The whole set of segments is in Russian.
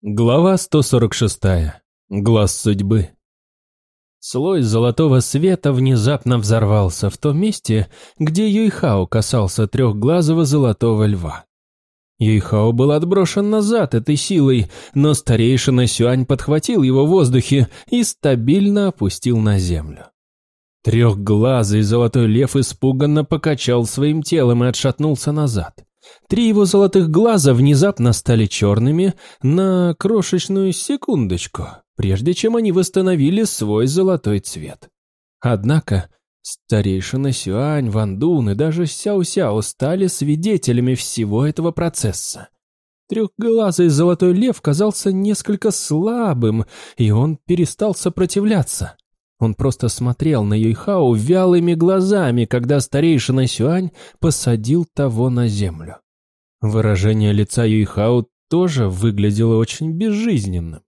Глава 146. Глаз судьбы. Слой золотого света внезапно взорвался в том месте, где Юйхао касался трехглазого золотого льва. Юйхао был отброшен назад этой силой, но старейшина Сюань подхватил его в воздухе и стабильно опустил на землю. Трехглазый золотой лев испуганно покачал своим телом и отшатнулся назад. Три его золотых глаза внезапно стали черными на крошечную секундочку, прежде чем они восстановили свой золотой цвет. Однако старейшина Сюань, Ван Дун и даже Сяо-Сяо стали свидетелями всего этого процесса. Трехглазый золотой лев казался несколько слабым, и он перестал сопротивляться. Он просто смотрел на Юйхао вялыми глазами, когда старейшина Сюань посадил того на землю. Выражение лица Юйхао тоже выглядело очень безжизненным.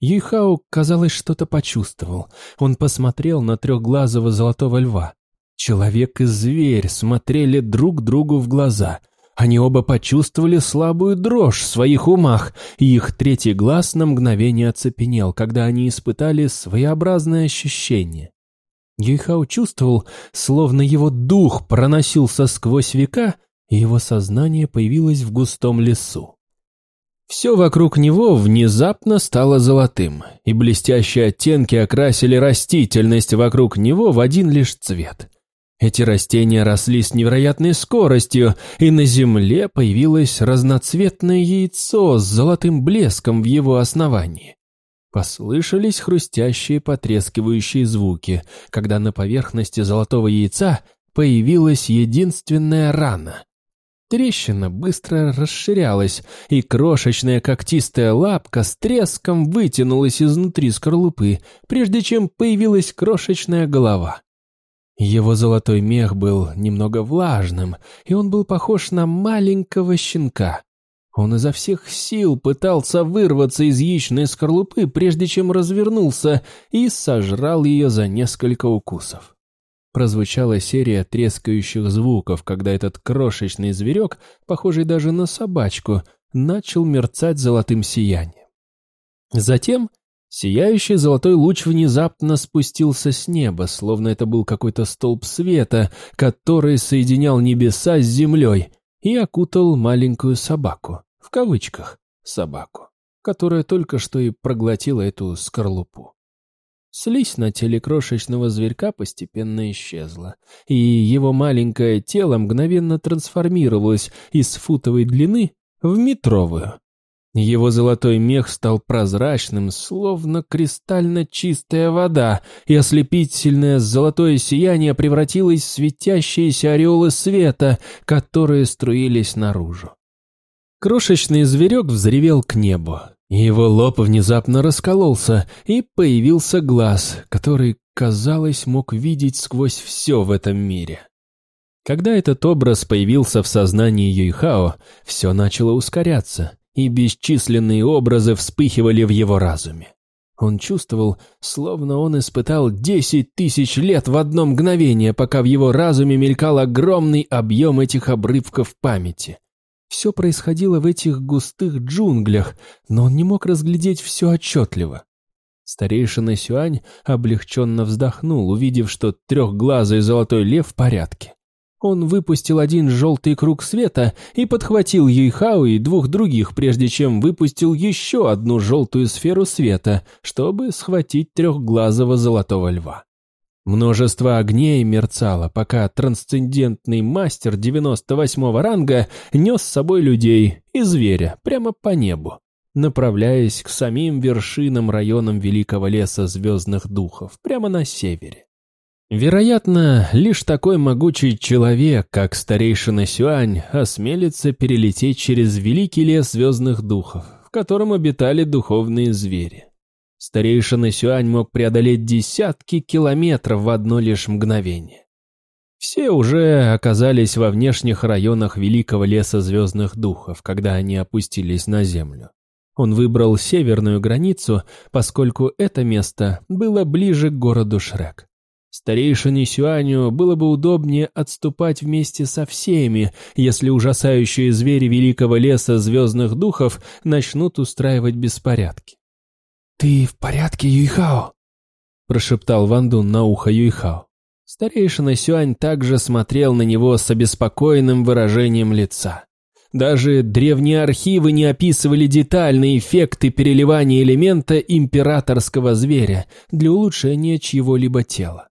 Юйхао, казалось, что-то почувствовал. Он посмотрел на трехглазого золотого льва. Человек и зверь смотрели друг другу в глаза — они оба почувствовали слабую дрожь в своих умах, и их третий глаз на мгновение оцепенел, когда они испытали своеобразное ощущение. Юйхао чувствовал, словно его дух проносился сквозь века, и его сознание появилось в густом лесу. Все вокруг него внезапно стало золотым, и блестящие оттенки окрасили растительность вокруг него в один лишь цвет. Эти растения росли с невероятной скоростью, и на земле появилось разноцветное яйцо с золотым блеском в его основании. Послышались хрустящие потрескивающие звуки, когда на поверхности золотого яйца появилась единственная рана. Трещина быстро расширялась, и крошечная когтистая лапка с треском вытянулась изнутри скорлупы, прежде чем появилась крошечная голова. Его золотой мех был немного влажным, и он был похож на маленького щенка. Он изо всех сил пытался вырваться из яичной скорлупы, прежде чем развернулся и сожрал ее за несколько укусов. Прозвучала серия трескающих звуков, когда этот крошечный зверек, похожий даже на собачку, начал мерцать золотым сиянием. Затем Сияющий золотой луч внезапно спустился с неба, словно это был какой-то столб света, который соединял небеса с землей, и окутал маленькую собаку, в кавычках «собаку», которая только что и проглотила эту скорлупу. Слизь на теле крошечного зверька постепенно исчезла, и его маленькое тело мгновенно трансформировалось из футовой длины в метровую. Его золотой мех стал прозрачным, словно кристально чистая вода, и ослепительное золотое сияние превратилось в светящиеся ореолы света, которые струились наружу. Крошечный зверек взревел к небу. Его лоб внезапно раскололся, и появился глаз, который, казалось, мог видеть сквозь все в этом мире. Когда этот образ появился в сознании Юйхао, все начало ускоряться — и бесчисленные образы вспыхивали в его разуме. Он чувствовал, словно он испытал десять тысяч лет в одно мгновение, пока в его разуме мелькал огромный объем этих обрывков памяти. Все происходило в этих густых джунглях, но он не мог разглядеть все отчетливо. Старейшина Сюань облегченно вздохнул, увидев, что трехглазый золотой лев в порядке. Он выпустил один желтый круг света и подхватил Юйхао и двух других, прежде чем выпустил еще одну желтую сферу света, чтобы схватить трехглазого золотого льва. Множество огней мерцало, пока трансцендентный мастер 98-го ранга нес с собой людей и зверя прямо по небу, направляясь к самим вершинам районам Великого леса звездных духов, прямо на севере. Вероятно, лишь такой могучий человек, как старейшина Сюань, осмелится перелететь через великий лес звездных духов, в котором обитали духовные звери. Старейшина Сюань мог преодолеть десятки километров в одно лишь мгновение. Все уже оказались во внешних районах великого леса звездных духов, когда они опустились на землю. Он выбрал северную границу, поскольку это место было ближе к городу Шрек. Старейшине Сюаню было бы удобнее отступать вместе со всеми, если ужасающие звери великого леса звездных духов начнут устраивать беспорядки. «Ты в порядке, Юйхао?» – прошептал Вандун на ухо Юйхао. Старейшина Сюань также смотрел на него с обеспокоенным выражением лица. Даже древние архивы не описывали детальные эффекты переливания элемента императорского зверя для улучшения чьего-либо тела.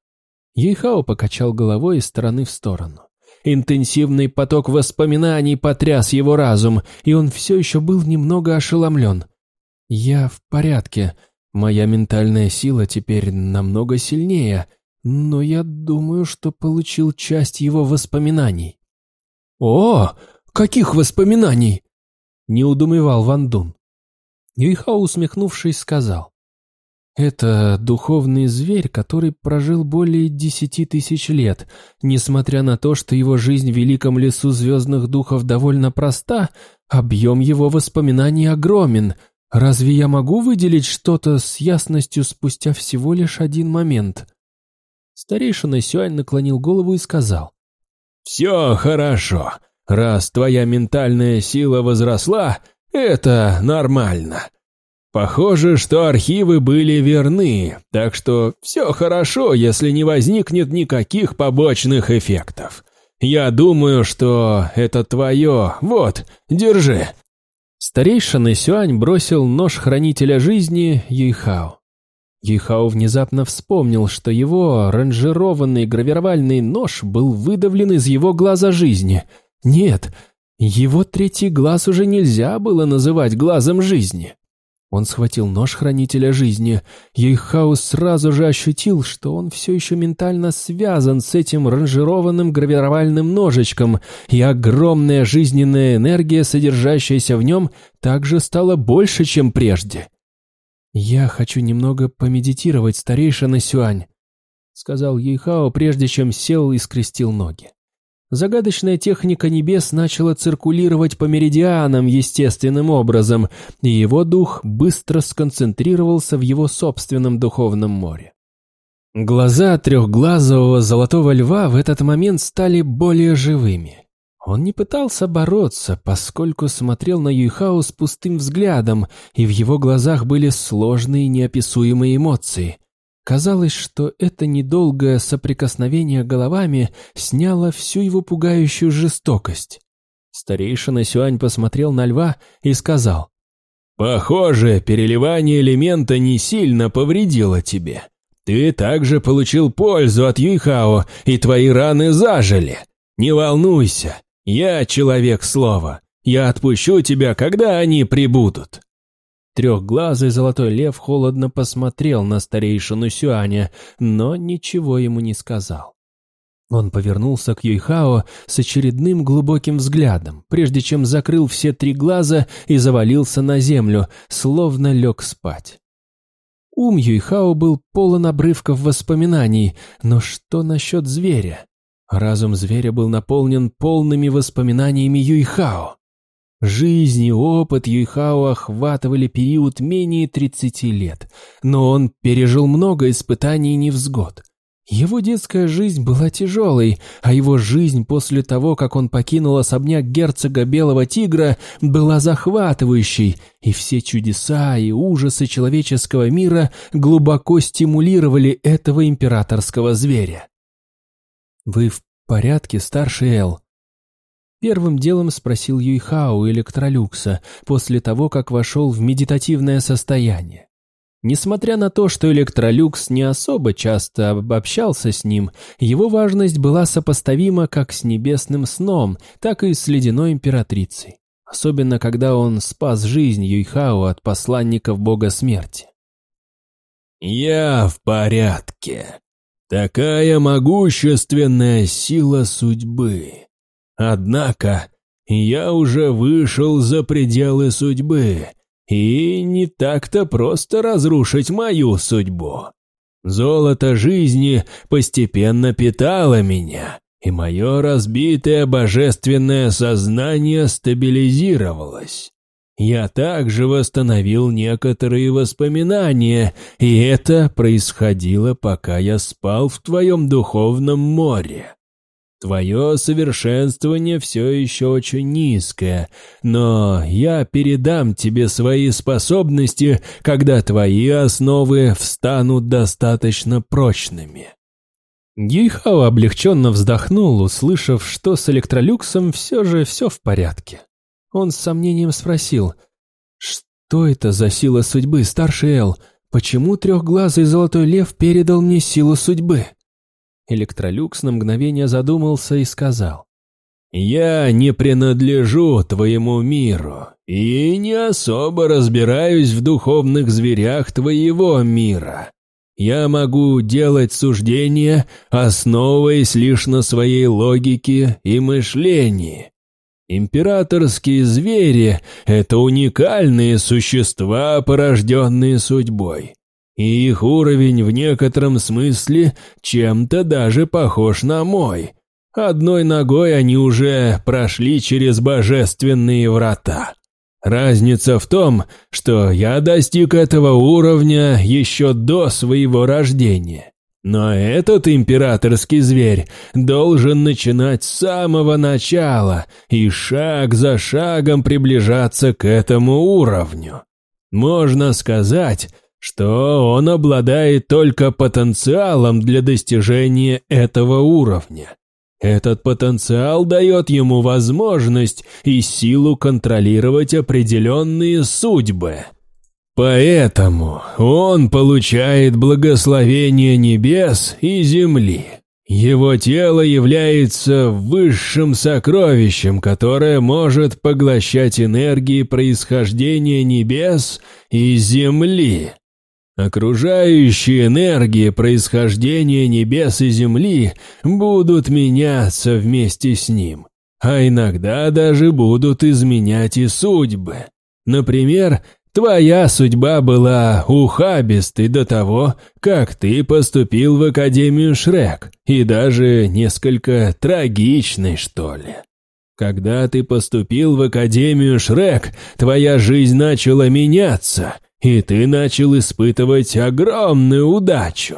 Ейхао покачал головой из стороны в сторону. Интенсивный поток воспоминаний потряс его разум, и он все еще был немного ошеломлен. «Я в порядке. Моя ментальная сила теперь намного сильнее, но я думаю, что получил часть его воспоминаний». «О, каких воспоминаний?» — не удумевал Ван Дун. Юйхао, усмехнувшись, сказал. Это духовный зверь, который прожил более десяти тысяч лет. Несмотря на то, что его жизнь в великом лесу звездных духов довольно проста, объем его воспоминаний огромен. Разве я могу выделить что-то с ясностью спустя всего лишь один момент? Старейшина Сюань наклонил голову и сказал. «Все хорошо. Раз твоя ментальная сила возросла, это нормально. Похоже, что архивы были верны, так что все хорошо, если не возникнет никаких побочных эффектов. Я думаю, что это твое. Вот, держи». Старейшина Сюань бросил нож хранителя жизни Юйхао. Юйхао внезапно вспомнил, что его ранжированный гравировальный нож был выдавлен из его глаза жизни. Нет, его третий глаз уже нельзя было называть глазом жизни. Он схватил нож хранителя жизни. Ейхаус сразу же ощутил, что он все еще ментально связан с этим ранжированным гравировальным ножичком, и огромная жизненная энергия, содержащаяся в нем, также стала больше, чем прежде. «Я хочу немного помедитировать, старейшина Сюань», — сказал Ейхао, прежде чем сел и скрестил ноги. Загадочная техника небес начала циркулировать по меридианам естественным образом, и его дух быстро сконцентрировался в его собственном духовном море. Глаза трехглазового золотого льва в этот момент стали более живыми. Он не пытался бороться, поскольку смотрел на Юйхао с пустым взглядом, и в его глазах были сложные неописуемые эмоции. Казалось, что это недолгое соприкосновение головами сняло всю его пугающую жестокость. Старейшина Сюань посмотрел на льва и сказал, «Похоже, переливание элемента не сильно повредило тебе. Ты также получил пользу от Юйхао, и твои раны зажили. Не волнуйся, я человек слова. Я отпущу тебя, когда они прибудут». Трехглазый золотой лев холодно посмотрел на старейшину Сюаня, но ничего ему не сказал. Он повернулся к Юйхао с очередным глубоким взглядом, прежде чем закрыл все три глаза и завалился на землю, словно лег спать. Ум Юйхао был полон обрывков воспоминаний, но что насчет зверя? Разум зверя был наполнен полными воспоминаниями Юйхао. Жизнь и опыт Юйхао охватывали период менее 30 лет, но он пережил много испытаний и невзгод. Его детская жизнь была тяжелой, а его жизнь после того, как он покинул особняк герцога Белого Тигра, была захватывающей, и все чудеса и ужасы человеческого мира глубоко стимулировали этого императорского зверя. «Вы в порядке, старший Эл?» Первым делом спросил Юйхао Электролюкса после того, как вошел в медитативное состояние. Несмотря на то, что Электролюкс не особо часто обобщался с ним, его важность была сопоставима как с небесным сном, так и с ледяной императрицей. Особенно, когда он спас жизнь Юйхао от посланников бога смерти. «Я в порядке. Такая могущественная сила судьбы. Однако я уже вышел за пределы судьбы, и не так-то просто разрушить мою судьбу. Золото жизни постепенно питало меня, и мое разбитое божественное сознание стабилизировалось. Я также восстановил некоторые воспоминания, и это происходило, пока я спал в твоем духовном море. Твое совершенствование все еще очень низкое, но я передам тебе свои способности, когда твои основы встанут достаточно прочными». Гейхао облегченно вздохнул, услышав, что с электролюксом все же все в порядке. Он с сомнением спросил, «Что это за сила судьбы, старший Эл? Почему трехглазый золотой лев передал мне силу судьбы?» Электролюкс на мгновение задумался и сказал, «Я не принадлежу твоему миру и не особо разбираюсь в духовных зверях твоего мира. Я могу делать суждения, основываясь лишь на своей логике и мышлении. Императорские звери — это уникальные существа, порожденные судьбой. И их уровень в некотором смысле чем-то даже похож на мой. Одной ногой они уже прошли через божественные врата. Разница в том, что я достиг этого уровня еще до своего рождения. Но этот императорский зверь должен начинать с самого начала и шаг за шагом приближаться к этому уровню. Можно сказать, что он обладает только потенциалом для достижения этого уровня. Этот потенциал дает ему возможность и силу контролировать определенные судьбы. Поэтому он получает благословение небес и земли. Его тело является высшим сокровищем, которое может поглощать энергии происхождения небес и земли. Окружающие энергии происхождения небес и земли будут меняться вместе с ним, а иногда даже будут изменять и судьбы. Например, Твоя судьба была ухабистой до того, как ты поступил в Академию Шрек, и даже несколько трагичной, что ли. Когда ты поступил в Академию Шрек, твоя жизнь начала меняться, и ты начал испытывать огромную удачу.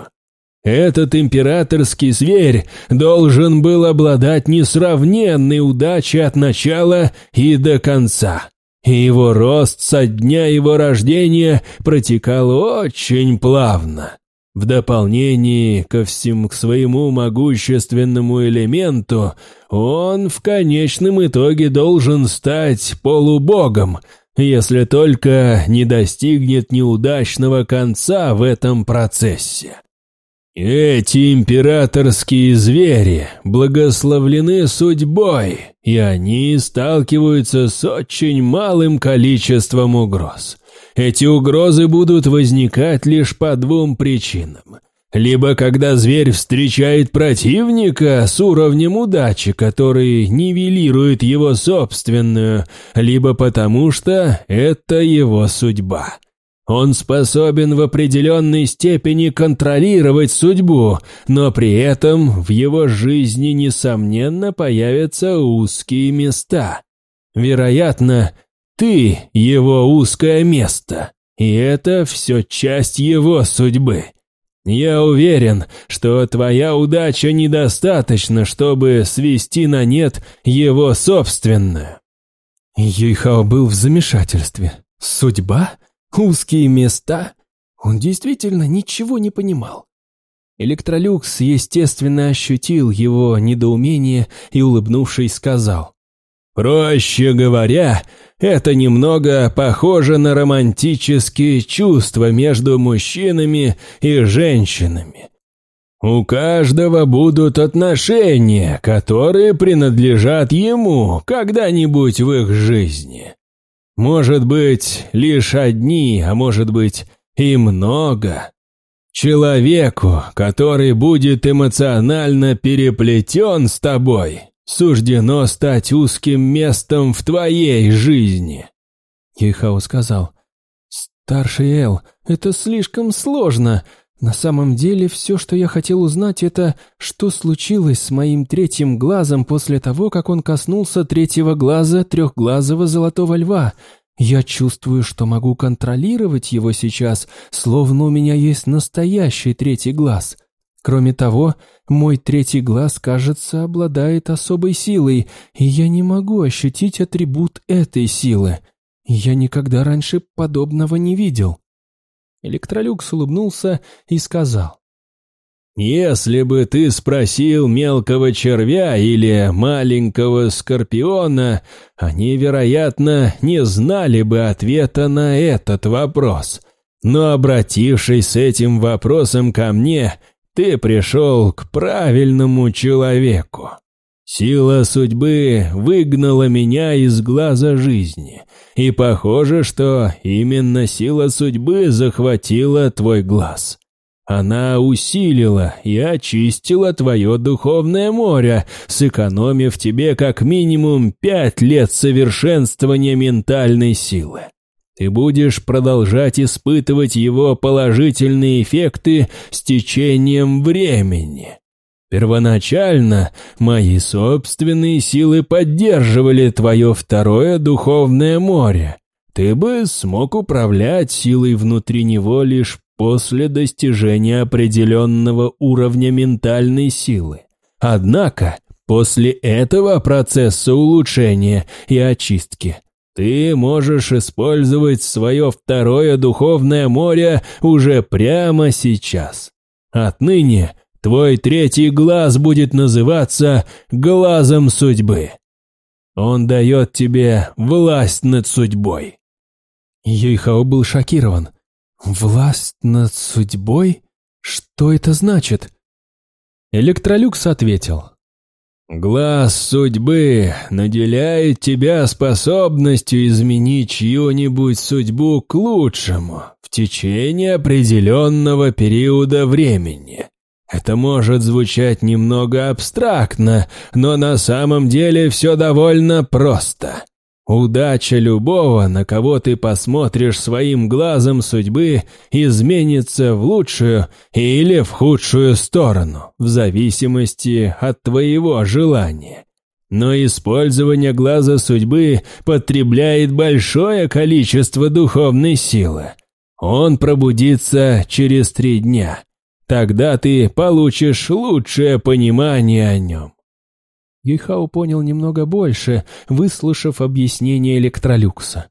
Этот императорский зверь должен был обладать несравненной удачей от начала и до конца и его рост со дня его рождения протекал очень плавно. В дополнение ко всем к своему могущественному элементу, он в конечном итоге должен стать полубогом, если только не достигнет неудачного конца в этом процессе. Эти императорские звери благословлены судьбой, и они сталкиваются с очень малым количеством угроз. Эти угрозы будут возникать лишь по двум причинам. Либо когда зверь встречает противника с уровнем удачи, который нивелирует его собственную, либо потому что это его судьба. Он способен в определенной степени контролировать судьбу, но при этом в его жизни, несомненно, появятся узкие места. Вероятно, ты – его узкое место, и это все часть его судьбы. Я уверен, что твоя удача недостаточна, чтобы свести на нет его собственную». Юйхао был в замешательстве. «Судьба?» Узкие места? Он действительно ничего не понимал. Электролюкс, естественно, ощутил его недоумение и, улыбнувшись, сказал. «Проще говоря, это немного похоже на романтические чувства между мужчинами и женщинами. У каждого будут отношения, которые принадлежат ему когда-нибудь в их жизни. Может быть, лишь одни, а может быть и много. Человеку, который будет эмоционально переплетен с тобой, суждено стать узким местом в твоей жизни. Юйхао сказал, «Старший Эл, это слишком сложно. На самом деле, все, что я хотел узнать, это что случилось с моим третьим глазом после того, как он коснулся третьего глаза трехглазого золотого льва. Я чувствую, что могу контролировать его сейчас, словно у меня есть настоящий третий глаз. Кроме того, мой третий глаз, кажется, обладает особой силой, и я не могу ощутить атрибут этой силы. Я никогда раньше подобного не видел. Электролюкс улыбнулся и сказал. «Если бы ты спросил мелкого червя или маленького скорпиона, они, вероятно, не знали бы ответа на этот вопрос. Но обратившись с этим вопросом ко мне, ты пришел к правильному человеку. Сила судьбы выгнала меня из глаза жизни, и похоже, что именно сила судьбы захватила твой глаз». Она усилила и очистила твое духовное море, сэкономив тебе как минимум пять лет совершенствования ментальной силы. Ты будешь продолжать испытывать его положительные эффекты с течением времени. Первоначально мои собственные силы поддерживали твое второе духовное море. Ты бы смог управлять силой внутри него лишь после достижения определенного уровня ментальной силы. Однако, после этого процесса улучшения и очистки, ты можешь использовать свое второе духовное море уже прямо сейчас. Отныне твой третий глаз будет называться глазом судьбы. Он дает тебе власть над судьбой. Юйхао был шокирован. «Власть над судьбой? Что это значит?» Электролюкс ответил. «Глаз судьбы наделяет тебя способностью изменить чью-нибудь судьбу к лучшему в течение определенного периода времени. Это может звучать немного абстрактно, но на самом деле все довольно просто. Удача любого, на кого ты посмотришь своим глазом судьбы, изменится в лучшую или в худшую сторону, в зависимости от твоего желания. Но использование глаза судьбы потребляет большое количество духовной силы. Он пробудится через три дня. Тогда ты получишь лучшее понимание о нем. Юйхао понял немного больше, выслушав объяснение Электролюкса.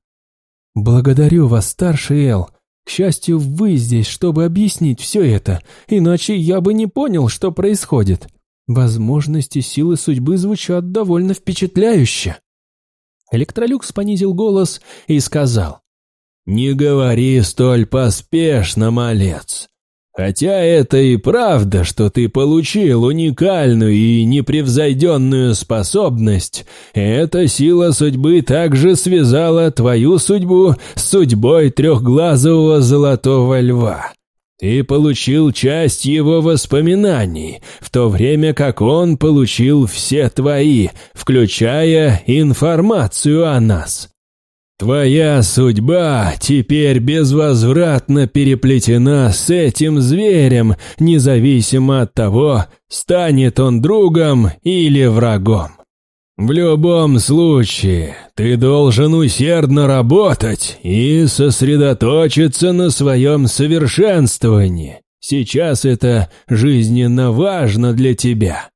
«Благодарю вас, старший Эл. К счастью, вы здесь, чтобы объяснить все это, иначе я бы не понял, что происходит. Возможности силы судьбы звучат довольно впечатляюще». Электролюкс понизил голос и сказал. «Не говори столь поспешно, малец. Хотя это и правда, что ты получил уникальную и непревзойденную способность, эта сила судьбы также связала твою судьбу с судьбой трехглазого золотого льва. Ты получил часть его воспоминаний, в то время как он получил все твои, включая информацию о нас. Твоя судьба теперь безвозвратно переплетена с этим зверем, независимо от того, станет он другом или врагом. В любом случае, ты должен усердно работать и сосредоточиться на своем совершенствовании. Сейчас это жизненно важно для тебя.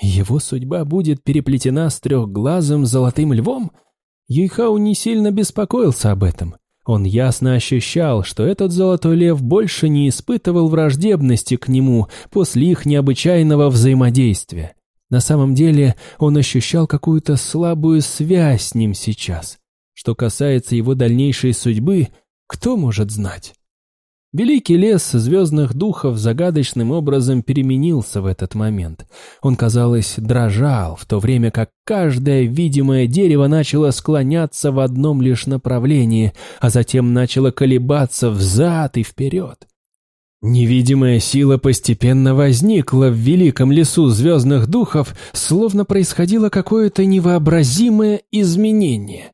Его судьба будет переплетена с трехглазым золотым львом – Юйхау не сильно беспокоился об этом. Он ясно ощущал, что этот золотой лев больше не испытывал враждебности к нему после их необычайного взаимодействия. На самом деле он ощущал какую-то слабую связь с ним сейчас. Что касается его дальнейшей судьбы, кто может знать? Великий лес звездных духов загадочным образом переменился в этот момент. Он, казалось, дрожал, в то время как каждое видимое дерево начало склоняться в одном лишь направлении, а затем начало колебаться взад и вперед. Невидимая сила постепенно возникла в великом лесу звездных духов, словно происходило какое-то невообразимое изменение.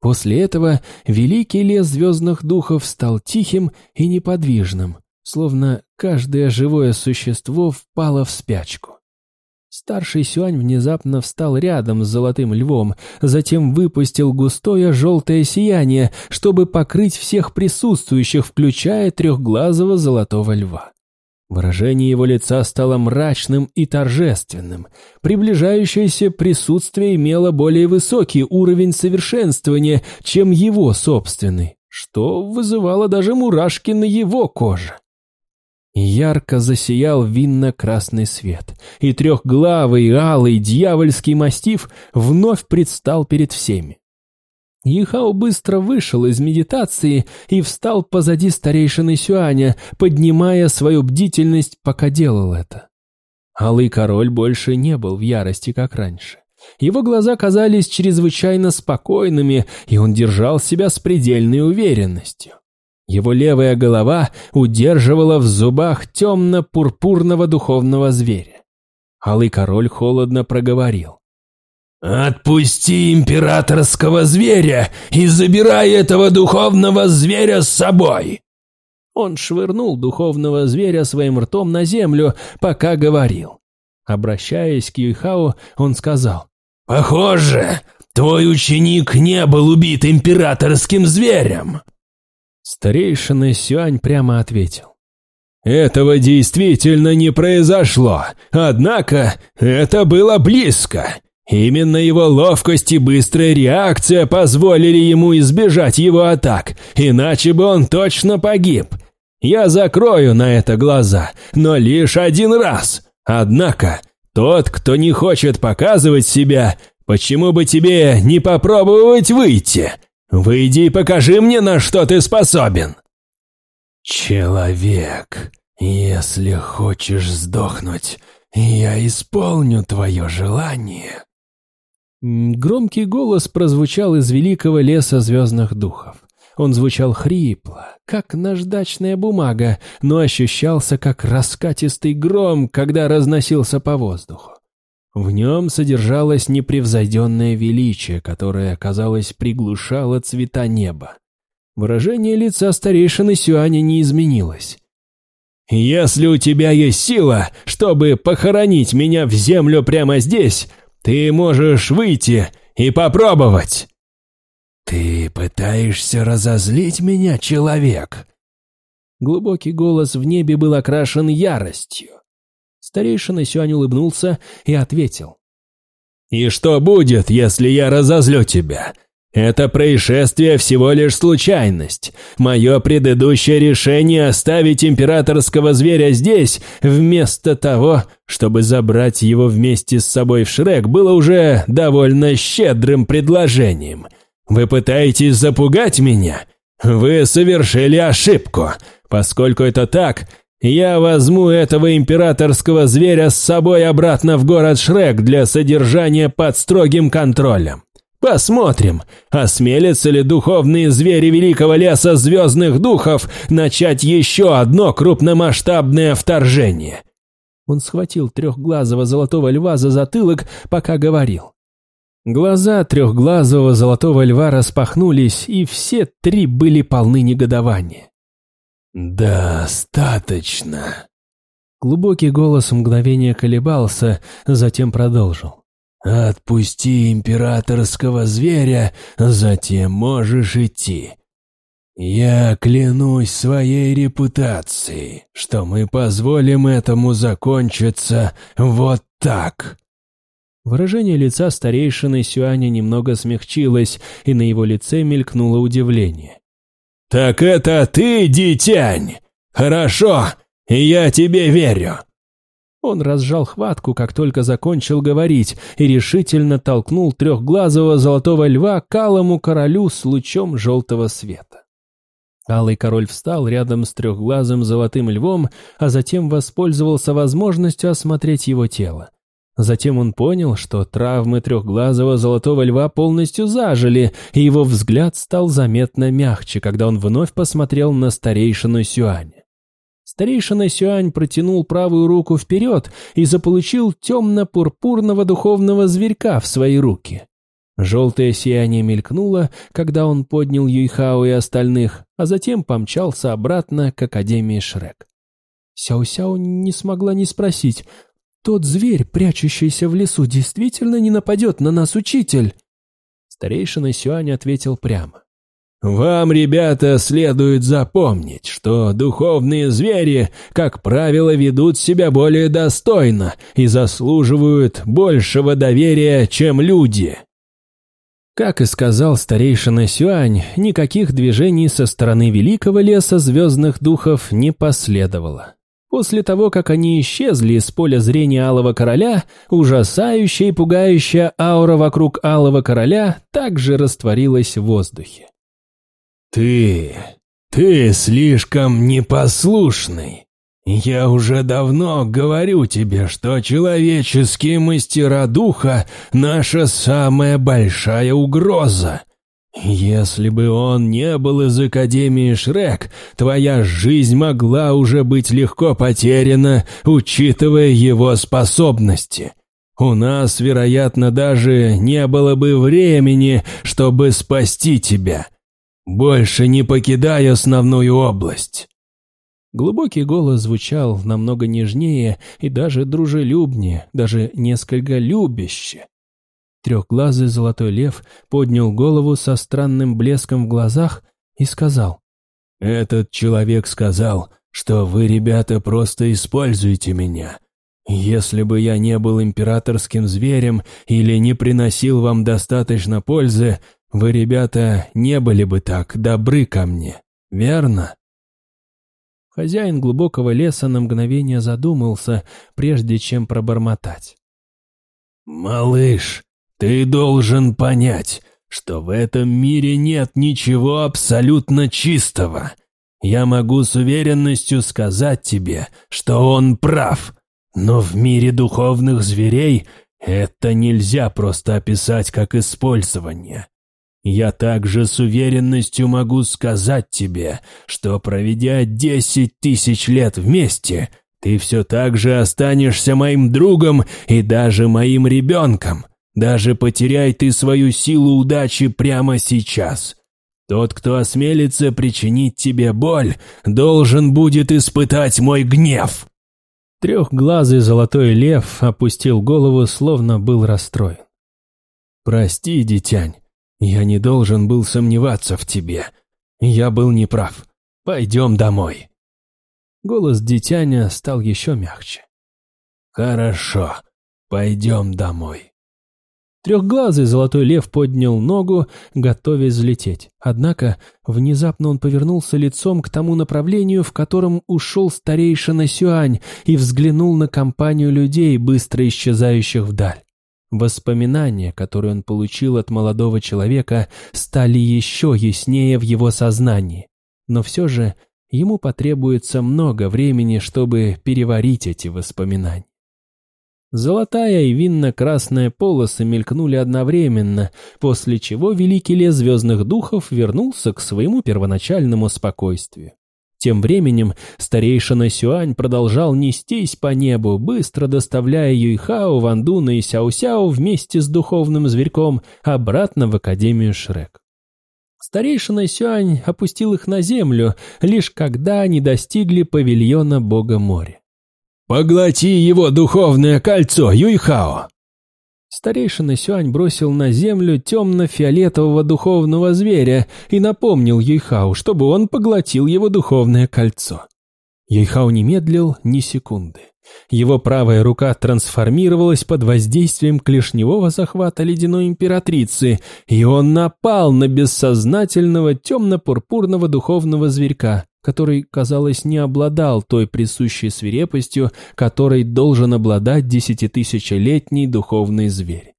После этого великий лес звездных духов стал тихим и неподвижным, словно каждое живое существо впало в спячку. Старший Сюань внезапно встал рядом с золотым львом, затем выпустил густое желтое сияние, чтобы покрыть всех присутствующих, включая трехглазого золотого льва. Выражение его лица стало мрачным и торжественным. Приближающееся присутствие имело более высокий уровень совершенствования, чем его собственный, что вызывало даже мурашки на его коже. Ярко засиял винно-красный свет, и трехглавый, алый, дьявольский мастиф вновь предстал перед всеми. Ехао быстро вышел из медитации и встал позади старейшины Сюаня, поднимая свою бдительность, пока делал это. Алый король больше не был в ярости, как раньше. Его глаза казались чрезвычайно спокойными, и он держал себя с предельной уверенностью. Его левая голова удерживала в зубах темно-пурпурного духовного зверя. Алый король холодно проговорил. «Отпусти императорского зверя и забирай этого духовного зверя с собой!» Он швырнул духовного зверя своим ртом на землю, пока говорил. Обращаясь к Юйхао, он сказал, «Похоже, твой ученик не был убит императорским зверем!» Старейшина Сюань прямо ответил. «Этого действительно не произошло, однако это было близко. Именно его ловкость и быстрая реакция позволили ему избежать его атак, иначе бы он точно погиб. Я закрою на это глаза, но лишь один раз. Однако, тот, кто не хочет показывать себя, почему бы тебе не попробовать выйти? Выйди и покажи мне, на что ты способен. Человек, если хочешь сдохнуть, я исполню твое желание. Громкий голос прозвучал из великого леса звездных духов. Он звучал хрипло, как наждачная бумага, но ощущался как раскатистый гром, когда разносился по воздуху. В нем содержалось непревзойденное величие, которое, казалось, приглушало цвета неба. Выражение лица старейшины Сюаня не изменилось. «Если у тебя есть сила, чтобы похоронить меня в землю прямо здесь, ты можешь выйти и попробовать!» «Ты пытаешься разозлить меня, человек?» Глубокий голос в небе был окрашен яростью. Старейшина Сюань улыбнулся и ответил. «И что будет, если я разозлю тебя? Это происшествие всего лишь случайность. Мое предыдущее решение оставить императорского зверя здесь, вместо того, чтобы забрать его вместе с собой в Шрек, было уже довольно щедрым предложением. Вы пытаетесь запугать меня? Вы совершили ошибку. Поскольку это так, я возьму этого императорского зверя с собой обратно в город Шрек для содержания под строгим контролем. Посмотрим, осмелятся ли духовные звери Великого Леса Звездных Духов начать еще одно крупномасштабное вторжение. Он схватил трехглазого золотого льва за затылок, пока говорил. Глаза трехглазого золотого льва распахнулись, и все три были полны негодования. «Достаточно!» Глубокий голос мгновение колебался, затем продолжил. «Отпусти императорского зверя, затем можешь идти. Я клянусь своей репутацией, что мы позволим этому закончиться вот так». Выражение лица старейшины Сюаня немного смягчилось, и на его лице мелькнуло удивление. «Так это ты, дитянь? Хорошо, я тебе верю. Он разжал хватку, как только закончил говорить, и решительно толкнул трехглазого золотого льва к алому королю с лучом желтого света. Алый король встал рядом с трехглазым золотым львом, а затем воспользовался возможностью осмотреть его тело. Затем он понял, что травмы трехглазого золотого льва полностью зажили, и его взгляд стал заметно мягче, когда он вновь посмотрел на старейшину Сюаня. Старейшина Сюань протянул правую руку вперед и заполучил темно-пурпурного духовного зверька в свои руки. Желтое сияние мелькнуло, когда он поднял Юйхао и остальных, а затем помчался обратно к Академии Шрек. Сяо-Сяо не смогла не спросить, тот зверь, прячущийся в лесу, действительно не нападет на нас, учитель?» Старейшина Сюань ответил прямо. «Вам, ребята, следует запомнить, что духовные звери, как правило, ведут себя более достойно и заслуживают большего доверия, чем люди». Как и сказал старейшина Сюань, никаких движений со стороны Великого Леса Звездных Духов не последовало. После того, как они исчезли из поля зрения Алого Короля, ужасающая и пугающая аура вокруг Алого Короля также растворилась в воздухе. «Ты... ты слишком непослушный. Я уже давно говорю тебе, что человеческие мастера духа — наша самая большая угроза. Если бы он не был из Академии Шрек, твоя жизнь могла уже быть легко потеряна, учитывая его способности. У нас, вероятно, даже не было бы времени, чтобы спасти тебя. Больше не покидай основную область. Глубокий голос звучал намного нежнее и даже дружелюбнее, даже несколько любяще. Трехглазый золотой лев поднял голову со странным блеском в глазах и сказал. «Этот человек сказал, что вы, ребята, просто используете меня. Если бы я не был императорским зверем или не приносил вам достаточно пользы, вы, ребята, не были бы так добры ко мне, верно?» Хозяин глубокого леса на мгновение задумался, прежде чем пробормотать. «Малыш, ты должен понять, что в этом мире нет ничего абсолютно чистого. Я могу с уверенностью сказать тебе, что он прав, но в мире духовных зверей это нельзя просто описать как использование. Я также с уверенностью могу сказать тебе, что проведя десять тысяч лет вместе, ты все так же останешься моим другом и даже моим ребенком. Даже потеряй ты свою силу удачи прямо сейчас. Тот, кто осмелится причинить тебе боль, должен будет испытать мой гнев». Трехглазый золотой лев опустил голову, словно был расстроен. «Прости, дитянь, я не должен был сомневаться в тебе. Я был неправ. Пойдем домой». Голос дитяня стал еще мягче. «Хорошо, пойдем домой». Трехглазый золотой лев поднял ногу, готовясь взлететь. Однако внезапно он повернулся лицом к тому направлению, в котором ушел старейшина Сюань, и взглянул на компанию людей, быстро исчезающих вдаль. Воспоминания, которые он получил от молодого человека, стали еще яснее в его сознании. Но все же ему потребуется много времени, чтобы переварить эти воспоминания. Золотая и винно-красная полосы мелькнули одновременно, после чего великий лес звездных духов вернулся к своему первоначальному спокойствию. Тем временем старейшина Сюань продолжал нестись по небу, быстро доставляя Юйхао, Вандуна и Сяо-Сяо вместе с духовным зверьком обратно в Академию Шрек. Старейшина Сюань опустил их на землю, лишь когда они достигли павильона бога моря. «Поглоти его духовное кольцо, Юйхао!» Старейшина Сюань бросил на землю темно-фиолетового духовного зверя и напомнил Юйхао, чтобы он поглотил его духовное кольцо. Юйхао не медлил ни секунды. Его правая рука трансформировалась под воздействием клешневого захвата ледяной императрицы, и он напал на бессознательного темно-пурпурного духовного зверька, который, казалось, не обладал той присущей свирепостью, которой должен обладать десятитысячелетний духовный зверь.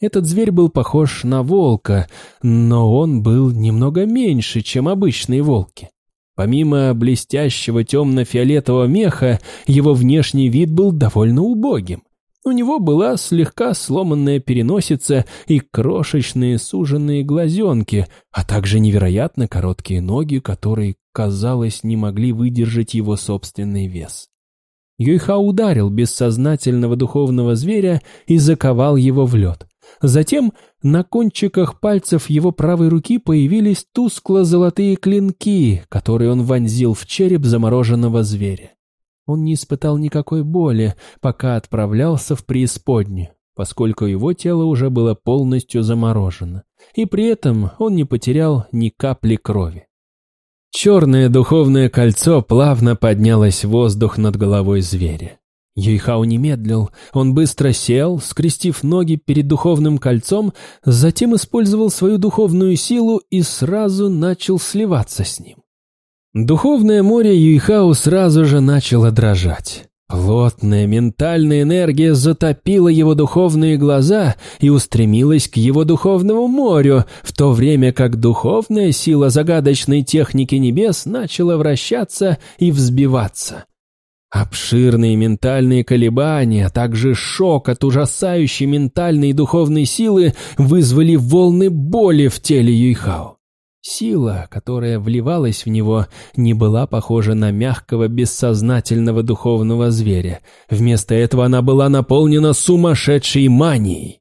Этот зверь был похож на волка, но он был немного меньше, чем обычные волки. Помимо блестящего темно-фиолетового меха, его внешний вид был довольно убогим. У него была слегка сломанная переносица и крошечные суженные глазенки, а также невероятно короткие ноги, которые, казалось, не могли выдержать его собственный вес. Юйха ударил бессознательного духовного зверя и заковал его в лед. Затем на кончиках пальцев его правой руки появились тускло-золотые клинки, которые он вонзил в череп замороженного зверя. Он не испытал никакой боли, пока отправлялся в преисподнюю, поскольку его тело уже было полностью заморожено, и при этом он не потерял ни капли крови. Черное духовное кольцо плавно поднялось в воздух над головой зверя. Юйхао не медлил, он быстро сел, скрестив ноги перед духовным кольцом, затем использовал свою духовную силу и сразу начал сливаться с ним. Духовное море Юйхао сразу же начало дрожать. Плотная ментальная энергия затопила его духовные глаза и устремилась к его духовному морю, в то время как духовная сила загадочной техники небес начала вращаться и взбиваться. Обширные ментальные колебания, а также шок от ужасающей ментальной и духовной силы вызвали волны боли в теле Юйхао. Сила, которая вливалась в него, не была похожа на мягкого бессознательного духовного зверя. Вместо этого она была наполнена сумасшедшей манией.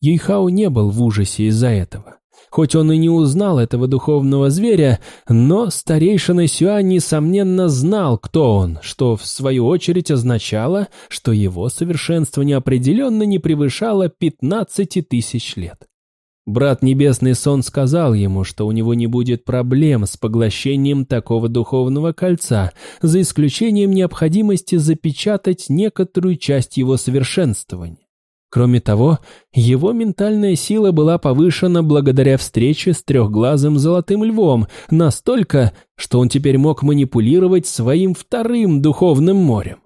Юйхао не был в ужасе из-за этого. Хоть он и не узнал этого духовного зверя, но старейшина Сюань, несомненно, знал, кто он, что в свою очередь означало, что его совершенствование определенно не превышало 15 тысяч лет. Брат Небесный Сон сказал ему, что у него не будет проблем с поглощением такого духовного кольца, за исключением необходимости запечатать некоторую часть его совершенствования. Кроме того, его ментальная сила была повышена благодаря встрече с трехглазым золотым львом настолько, что он теперь мог манипулировать своим вторым духовным морем.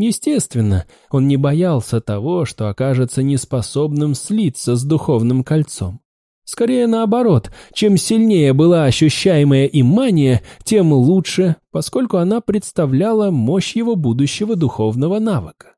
Естественно, он не боялся того, что окажется неспособным слиться с духовным кольцом. Скорее наоборот, чем сильнее была ощущаемая им мания, тем лучше, поскольку она представляла мощь его будущего духовного навыка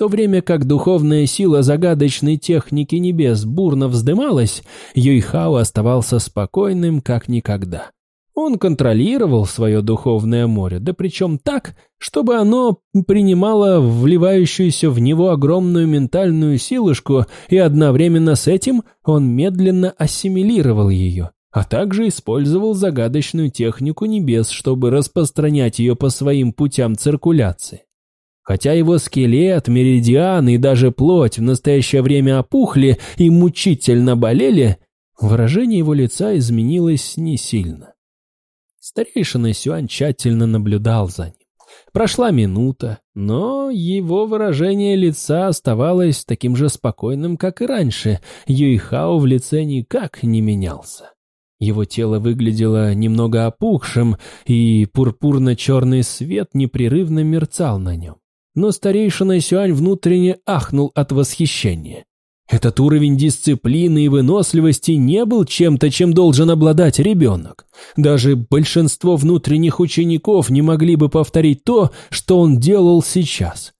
то время как духовная сила загадочной техники небес бурно вздымалась, Юйхао оставался спокойным, как никогда. Он контролировал свое духовное море, да причем так, чтобы оно принимало вливающуюся в него огромную ментальную силушку, и одновременно с этим он медленно ассимилировал ее, а также использовал загадочную технику небес, чтобы распространять ее по своим путям циркуляции. Хотя его скелет, меридиан и даже плоть в настоящее время опухли и мучительно болели, выражение его лица изменилось не сильно. Старейшина Сюань тщательно наблюдал за ним. Прошла минута, но его выражение лица оставалось таким же спокойным, как и раньше. Юйхао в лице никак не менялся. Его тело выглядело немного опухшим, и пурпурно-черный свет непрерывно мерцал на нем но старейшина Сюань внутренне ахнул от восхищения. Этот уровень дисциплины и выносливости не был чем-то, чем должен обладать ребенок. Даже большинство внутренних учеников не могли бы повторить то, что он делал сейчас.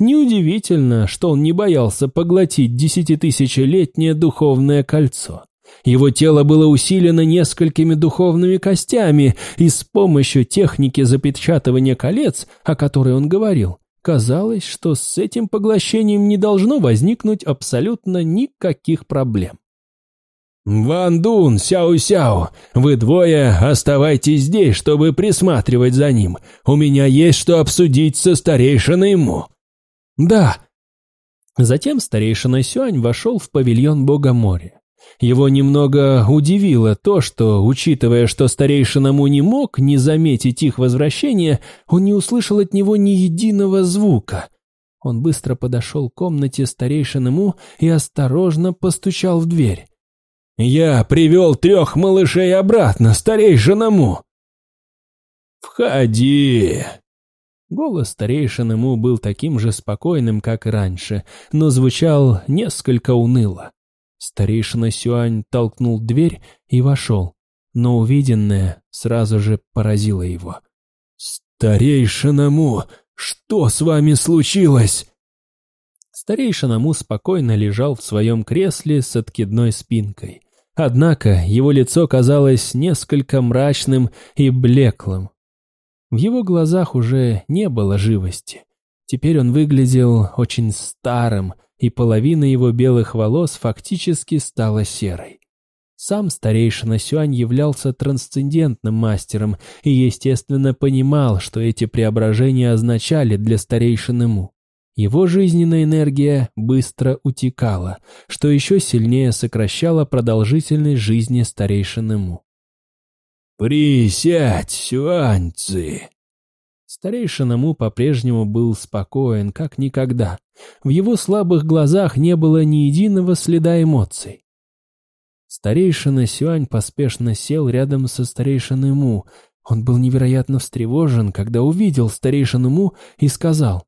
Неудивительно, что он не боялся поглотить десятитысячелетнее духовное кольцо. Его тело было усилено несколькими духовными костями, и с помощью техники запечатывания колец, о которой он говорил, Казалось, что с этим поглощением не должно возникнуть абсолютно никаких проблем. «Ван Дун, Сяо-Сяо, вы двое оставайтесь здесь, чтобы присматривать за ним. У меня есть что обсудить со старейшиной Му». «Да». Затем старейшина Сюань вошел в павильон Бога моря. Его немного удивило то, что, учитывая, что старейшина Му не мог не заметить их возвращение, он не услышал от него ни единого звука. Он быстро подошел к комнате старейшины Му и осторожно постучал в дверь. «Я привел трех малышей обратно, старейшина Му!» «Входи!» Голос старейшины Му был таким же спокойным, как и раньше, но звучал несколько уныло. Старейшина Сюань толкнул дверь и вошел, но увиденное сразу же поразило его. «Старейшина Му, что с вами случилось?» Старейшина Му спокойно лежал в своем кресле с откидной спинкой. Однако его лицо казалось несколько мрачным и блеклым. В его глазах уже не было живости. Теперь он выглядел очень старым, и половина его белых волос фактически стала серой. Сам старейшина Сюань являлся трансцендентным мастером и, естественно, понимал, что эти преображения означали для старейшины Му. Его жизненная энергия быстро утекала, что еще сильнее сокращало продолжительность жизни старейшины Му. «Присядь, Сюаньцы!» Старейшина Му по-прежнему был спокоен, как никогда. В его слабых глазах не было ни единого следа эмоций. Старейшина Сюань поспешно сел рядом со старейшиной Му. Он был невероятно встревожен, когда увидел старейшину Му и сказал,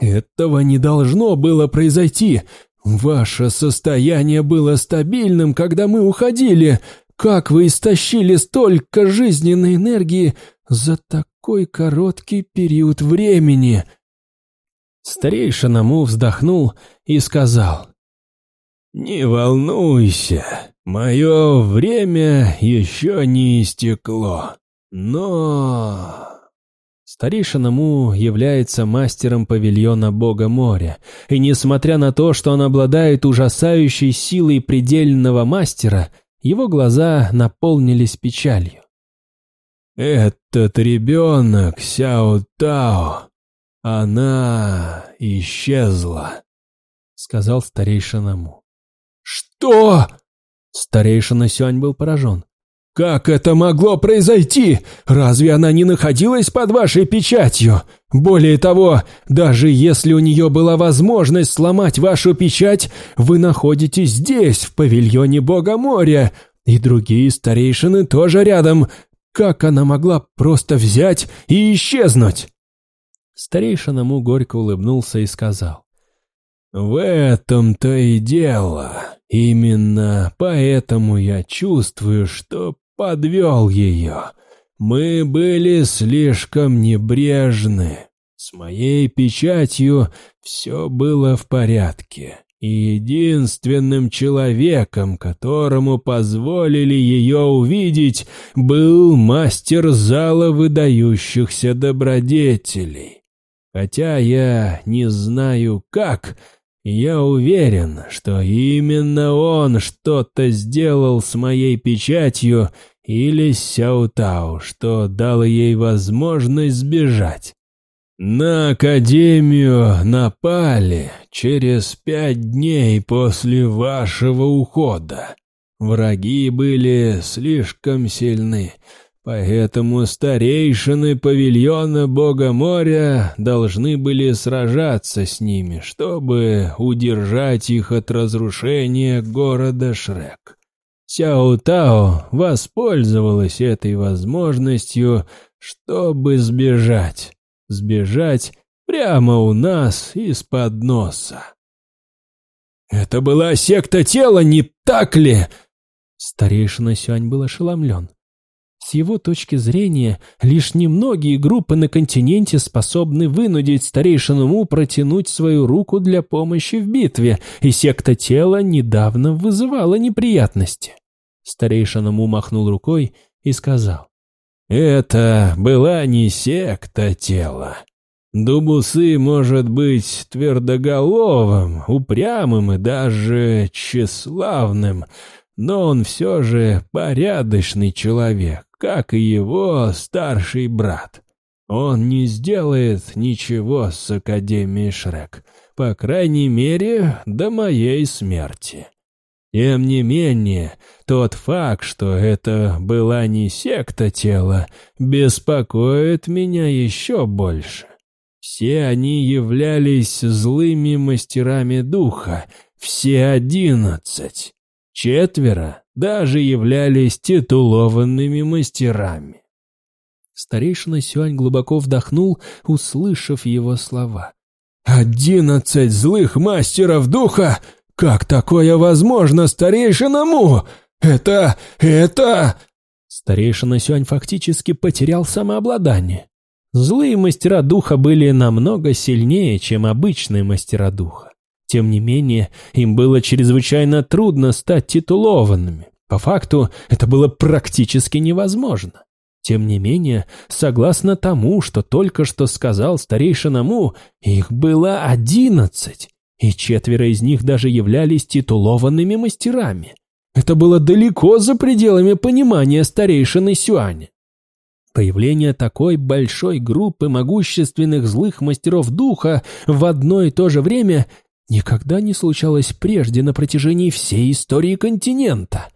«Этого не должно было произойти. Ваше состояние было стабильным, когда мы уходили. Как вы истощили столько жизненной энергии за такой короткий период времени?» Старейшина Му вздохнул и сказал, «Не волнуйся, мое время еще не истекло, но...» Старейшина Му является мастером павильона Бога моря, и несмотря на то, что он обладает ужасающей силой предельного мастера, его глаза наполнились печалью. «Этот ребенок, Сяо Тао, она исчезла», — сказал старейшина Му. «Что?» Старейшина Сюань был поражен. «Как это могло произойти? Разве она не находилась под вашей печатью? Более того, даже если у нее была возможность сломать вашу печать, вы находитесь здесь, в павильоне Бога моря, и другие старейшины тоже рядом. Как она могла просто взять и исчезнуть?» Старейшина Му горько улыбнулся и сказал. «В этом-то и дело. Именно поэтому я чувствую, что подвел ее. Мы были слишком небрежны. С моей печатью все было в порядке. И единственным человеком, которому позволили ее увидеть, был мастер зала выдающихся добродетелей. Хотя я не знаю как, я уверен, что именно он что-то сделал с моей печатью или Сяутау, что дало ей возможность сбежать. На Академию напали через пять дней после вашего ухода. Враги были слишком сильны, Поэтому старейшины павильона Бога моря должны были сражаться с ними, чтобы удержать их от разрушения города Шрек. Сяо Тао воспользовалась этой возможностью, чтобы сбежать. Сбежать прямо у нас из-под носа. «Это была секта тела, не так ли?» Старейшина Сюань был ошеломлен. С его точки зрения, лишь немногие группы на континенте способны вынудить старейшину Му протянуть свою руку для помощи в битве, и секта тела недавно вызывала неприятности. Старейшина Му махнул рукой и сказал. «Это была не секта тела. Дубусы может быть твердоголовым, упрямым и даже тщеславным, но он все же порядочный человек, как и его старший брат. Он не сделает ничего с Академией Шрек, по крайней мере, до моей смерти. Тем не менее, тот факт, что это была не секта тела, беспокоит меня еще больше. Все они являлись злыми мастерами духа, все одиннадцать. Четверо даже являлись титулованными мастерами. Старейшина Сюань глубоко вдохнул, услышав его слова. «Одиннадцать злых мастеров духа! Как такое возможно, старейшина Му? Это... это...» Старейшина Сюань фактически потерял самообладание. Злые мастера духа были намного сильнее, чем обычные мастера духа. Тем не менее, им было чрезвычайно трудно стать титулованными. По факту, это было практически невозможно. Тем не менее, согласно тому, что только что сказал старейшина Му, их было одиннадцать, и четверо из них даже являлись титулованными мастерами. Это было далеко за пределами понимания старейшины Сюань. Появление такой большой группы могущественных злых мастеров духа в одно и то же время никогда не случалось прежде на протяжении всей истории континента.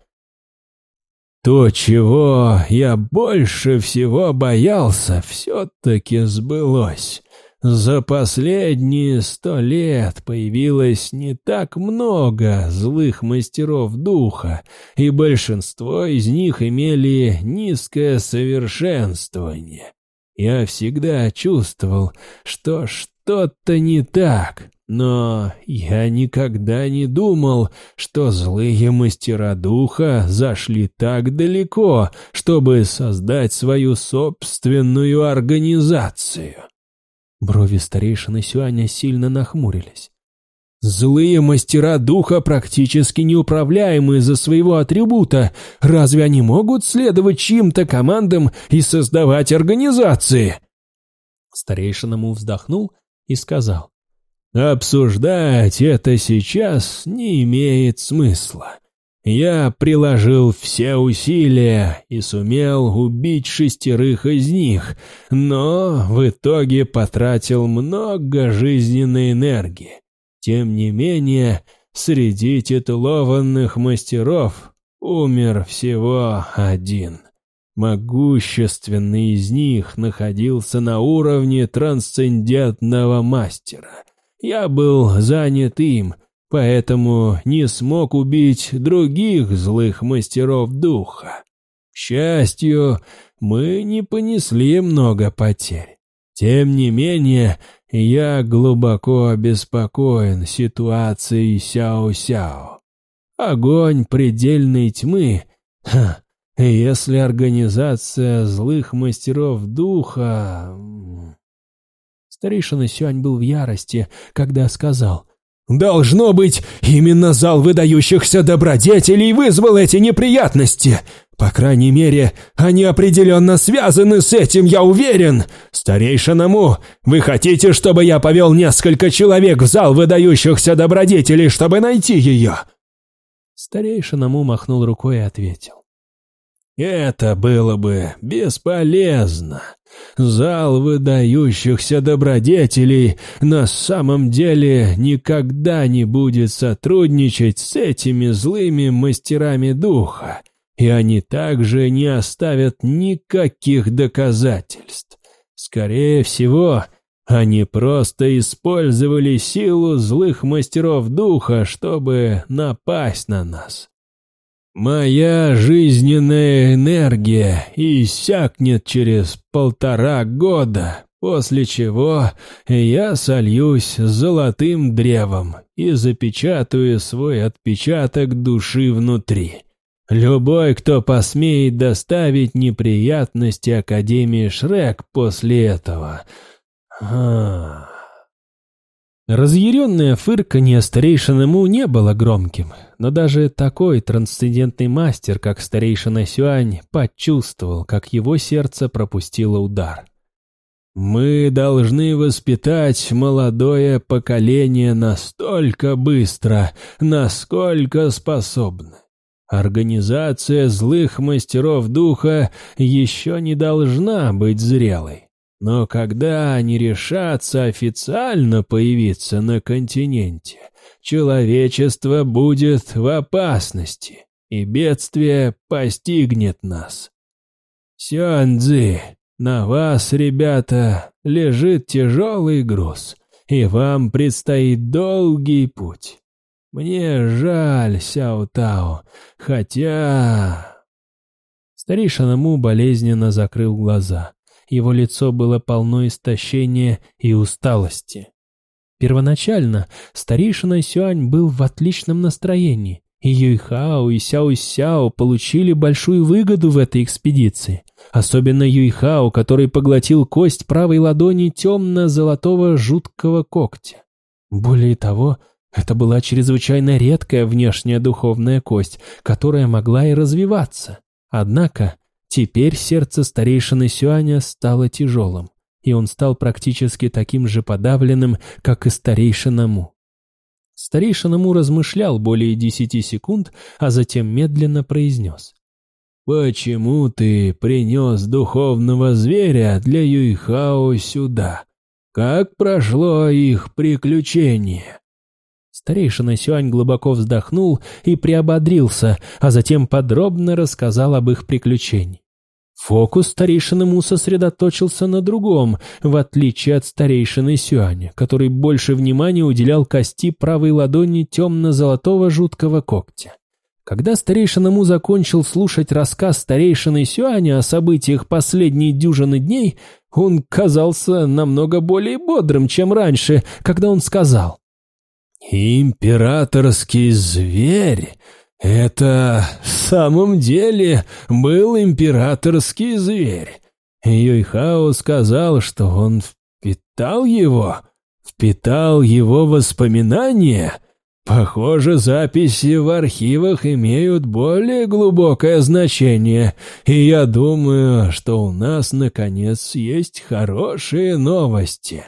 То, чего я больше всего боялся, все-таки сбылось. За последние сто лет появилось не так много злых мастеров духа, и большинство из них имели низкое совершенствование. Я всегда чувствовал, что что-то не так, но я никогда не думал, что злые мастера духа зашли так далеко, чтобы создать свою собственную организацию. Брови старейшины Сюаня сильно нахмурились. Злые мастера духа практически неуправляемы из-за своего атрибута. Разве они могут следовать чьим-то командам и создавать организации? Старейшина Му вздохнул и сказал. Обсуждать это сейчас не имеет смысла. Я приложил все усилия и сумел убить шестерых из них, но в итоге потратил много жизненной энергии. Тем не менее, среди титулованных мастеров умер всего один. Могущественный из них находился на уровне трансцендентного мастера. Я был занят им — поэтому не смог убить других злых мастеров духа. К счастью, мы не понесли много потерь. Тем не менее, я глубоко обеспокоен ситуацией Сяо-Сяо. Огонь предельной тьмы... Если организация злых мастеров духа... Старейшина Сюань был в ярости, когда сказал, Должно быть, именно зал выдающихся добродетелей вызвал эти неприятности. По крайней мере, они определенно связаны с этим, я уверен. Старейшина Му, вы хотите, чтобы я повел несколько человек в зал выдающихся добродетелей, чтобы найти ее?» Старейшина Му махнул рукой и ответил. «Это было бы бесполезно. Зал выдающихся добродетелей на самом деле никогда не будет сотрудничать с этими злыми мастерами духа, и они также не оставят никаких доказательств. Скорее всего, они просто использовали силу злых мастеров духа, чтобы напасть на нас. Моя жизненная энергия иссякнет через полтора года, после чего я сольюсь с золотым древом и запечатаю свой отпечаток души внутри. Любой, кто посмеет доставить неприятности Академии Шрек после этого... А... Разъяренное фырканье старейшины Му не было громким, но даже такой трансцендентный мастер, как старейшина Сюань, почувствовал, как его сердце пропустило удар. «Мы должны воспитать молодое поколение настолько быстро, насколько способны. Организация злых мастеров духа еще не должна быть зрелой. Но когда они решатся официально появиться на континенте, человечество будет в опасности, и бедствие постигнет нас. Сюаньцзи, на вас, ребята, лежит тяжелый груз, и вам предстоит долгий путь. Мне жаль, Сяо Тао, хотя...» Старейшина Му болезненно закрыл глаза. Его лицо было полно истощения и усталости. Первоначально старейшина Сюань был в отличном настроении, и Юйхао и Сяо-Сяо получили большую выгоду в этой экспедиции. Особенно Юйхао, который поглотил кость правой ладони темно-золотого жуткого когтя. Более того, это была чрезвычайно редкая внешняя духовная кость, которая могла и развиваться. Однако Теперь сердце старейшины Сюаня стало тяжелым, и он стал практически таким же подавленным, как и старейшина Му. Старейшина Му размышлял более десяти секунд, а затем медленно произнес. «Почему ты принес духовного зверя для Юйхао сюда? Как прошло их приключение?» Старейшина Сюань глубоко вздохнул и приободрился, а затем подробно рассказал об их приключении. Фокус старейшины Му сосредоточился на другом, в отличие от старейшины Сюаня, который больше внимания уделял кости правой ладони темно-золотого жуткого когтя. Когда старейшина Му закончил слушать рассказ старейшины Сюаня о событиях последней дюжины дней, он казался намного более бодрым, чем раньше, когда он сказал «Императорский зверь это в самом деле был императорский зверь. Юйхао сказал, что он впитал его, впитал его воспоминания. Похоже, записи в архивах имеют более глубокое значение, и я думаю, что у нас, наконец, есть хорошие новости.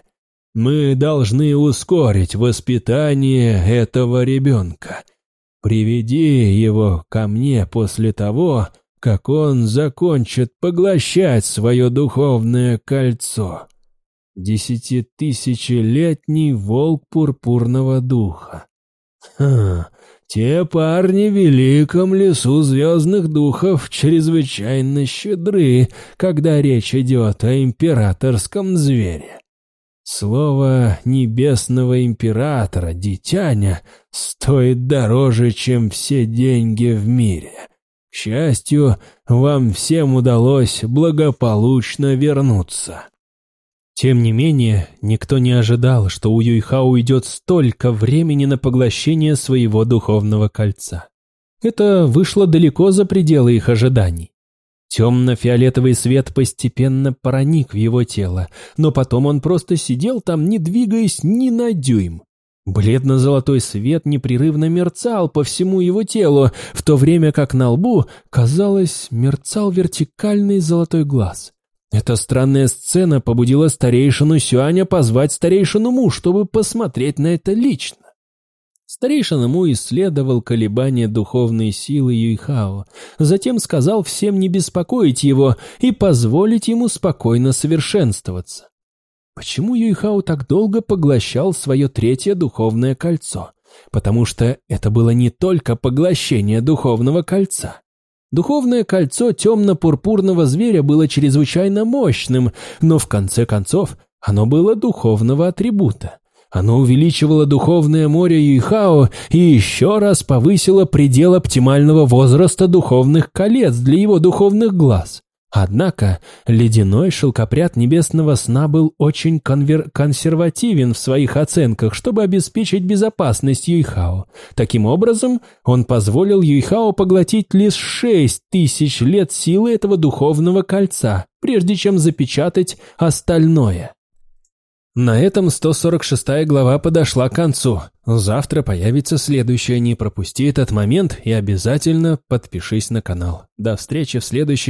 Мы должны ускорить воспитание этого ребенка. Приведи его ко мне после того, как он закончит поглощать свое духовное кольцо. Десятитысячелетний волк пурпурного духа. Ха, те парни в великом лесу звездных духов чрезвычайно щедры, когда речь идет о императорском звере. Слово небесного императора, дитяня, стоит дороже, чем все деньги в мире. К счастью, вам всем удалось благополучно вернуться. Тем не менее, никто не ожидал, что у Юйхао уйдет столько времени на поглощение своего духовного кольца. Это вышло далеко за пределы их ожиданий. Темно-фиолетовый свет постепенно проник в его тело, но потом он просто сидел там, не двигаясь ни на дюйм. Бледно-золотой свет непрерывно мерцал по всему его телу, в то время как на лбу, казалось, мерцал вертикальный золотой глаз. Эта странная сцена побудила старейшину Сюаня позвать старейшину Му, чтобы посмотреть на это лично. Старейшина Му исследовал колебания духовной силы Юйхао, затем сказал всем не беспокоить его и позволить ему спокойно совершенствоваться. Почему Юйхао так долго поглощал свое третье духовное кольцо? Потому что это было не только поглощение духовного кольца. Духовное кольцо темно-пурпурного зверя было чрезвычайно мощным, но в конце концов оно было духовного атрибута. Оно увеличивало духовное море Юйхао и еще раз повысило предел оптимального возраста духовных колец для его духовных глаз. Однако ледяной шелкопряд небесного сна был очень конвер... консервативен в своих оценках, чтобы обеспечить безопасность Юйхао. Таким образом, он позволил Юйхао поглотить лишь шесть тысяч лет силы этого духовного кольца, прежде чем запечатать остальное. На этом 146 глава подошла к концу. Завтра появится следующая, не пропусти этот момент и обязательно подпишись на канал. До встречи в следующей